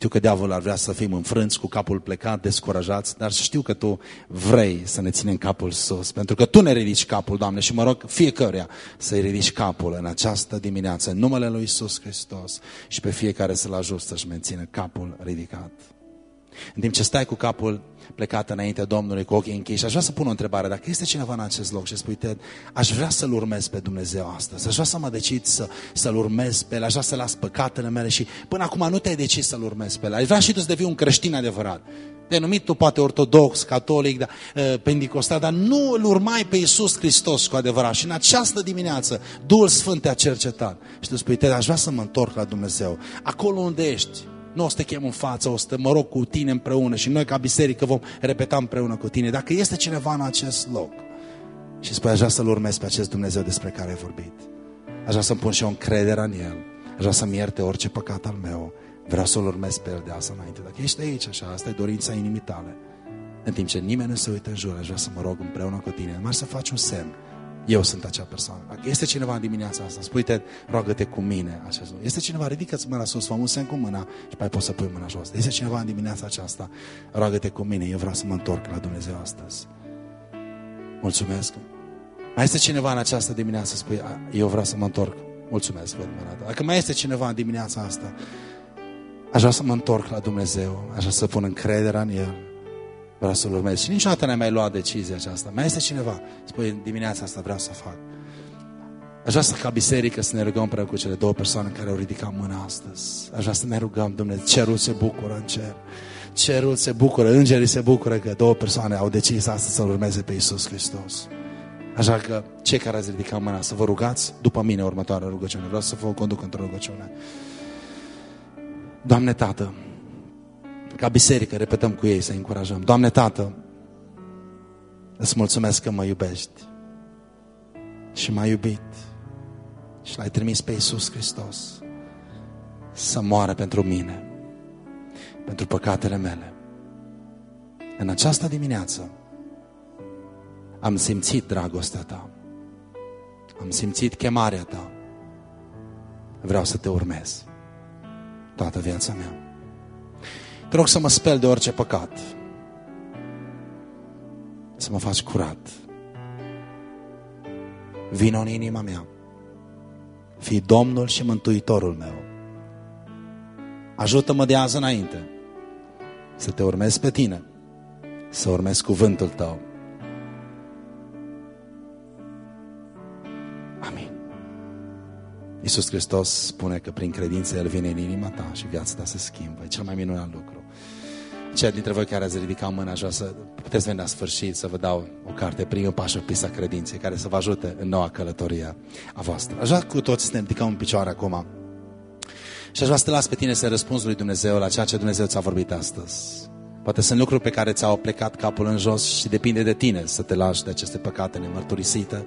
Știu că diavolul ar vrea să fim înfrânți, cu capul plecat, descurajați, dar știu că Tu vrei să ne ținem capul sus, pentru că Tu ne ridici capul, Doamne, și mă rog fiecăruia să-i ridici capul în această dimineață, în numele Lui Iisus Hristos și pe fiecare să-L ajut să-și mențină capul ridicat. În timp ce stai cu capul plecat înainte Domnului cu ochii închiși, aș vrea să pun o întrebare. Dacă este cineva în acest loc și spui, Ted, aș vrea să-L urmez pe Dumnezeu astăzi, aș vrea să mă decid să, să-L urmez pe El, aș vrea să las păcatele mele și până acum nu te-ai decis să-L urmezi pe El. Aș vrea și tu să devii un creștin adevărat. Denumit tu poate ortodox, catolic, da, uh, pendicostal, dar nu îl urmai pe Iisus Hristos cu adevărat. Și în această dimineață, Duhul Sfânt te-a cercetat. Și tu spui, Ted, aș vrea să mă întorc la Dumnezeu. Acolo unde ești, nu o să te chem în față, o să te mă rog cu tine împreună și noi ca biserică vom repeta împreună cu tine. Dacă este cineva în acest loc și spui, aș vrea să-L urmez pe acest Dumnezeu despre care ai vorbit. Aș vrea să-mi pun și eu încredere în El. Aș vrea să-mi ierte orice păcat al meu. Vreau să-L urmez pe El de asta înainte. Dacă ești aici așa, asta e dorința inimii tale. În timp ce nimeni nu se uită în jur, aș vrea să mă rog împreună cu tine. Mai să faci un semn eu sunt acea persoană. Dacă este cineva în dimineața asta, spui-te, roagă-te cu mine acest lucru. Este cineva, ridică-ți mâna sus, fă un semn cu mâna și mai poți să pui mâna jos. Este cineva în dimineața aceasta, roagă-te cu mine, eu vreau să mă întorc la Dumnezeu astăzi. Mulțumesc. Mai este cineva în această dimineață, spui, eu vreau să mă întorc. Mulțumesc, văd mâna Dacă mai este cineva în dimineața asta, aș vrea să mă întorc la Dumnezeu, aș vrea să pun încrederea în El, Vreau să-L urmez. Și niciodată n-ai mai luat decizia aceasta. Mai este cineva? Spui, dimineața asta vreau să fac. Aș vrea să ca biserică să ne rugăm împreună cu cele două persoane care au ridicat mâna astăzi. Aș vrea să ne rugăm, Dumnezeu. Cerul se bucură în cer. Cerul se bucură, îngerii se bucură că două persoane au decis astăzi să-L urmeze pe Iisus Hristos. Așa că cei care ați ridicat mâna să vă rugați după mine următoarea rugăciune. Vreau să vă conduc într-o rugăciune. Doamne Tată, ca biserică, repetăm cu ei să încurajăm. Doamne Tată, îți mulțumesc că mă iubești și m-ai iubit și l-ai trimis pe Iisus Hristos să moară pentru mine, pentru păcatele mele. În această dimineață am simțit dragostea ta, am simțit chemarea ta, vreau să te urmez toată viața mea. Te rog să mă speli de orice păcat. Să mă faci curat. Vino în inima mea. Fii Domnul și Mântuitorul meu. Ajută-mă de azi înainte să te urmez pe tine, să urmez cuvântul tău Iisus Hristos spune că prin credință El vine în inima ta și viața ta se schimbă. E cel mai minunat lucru. Ceea dintre voi care ați ridicat mâna, aș vrea să puteți veni la sfârșit să vă dau o carte, primul pașă pisa credinței, care să vă ajute în noua călătorie a voastră. Aș vrea cu toți să ne ridicăm în picioare acum. Și aș vrea să te las pe tine să răspunzi lui Dumnezeu la ceea ce Dumnezeu ți-a vorbit astăzi. Poate sunt lucruri pe care ți-au plecat capul în jos și depinde de tine să te lași de aceste păcate nemărturisite.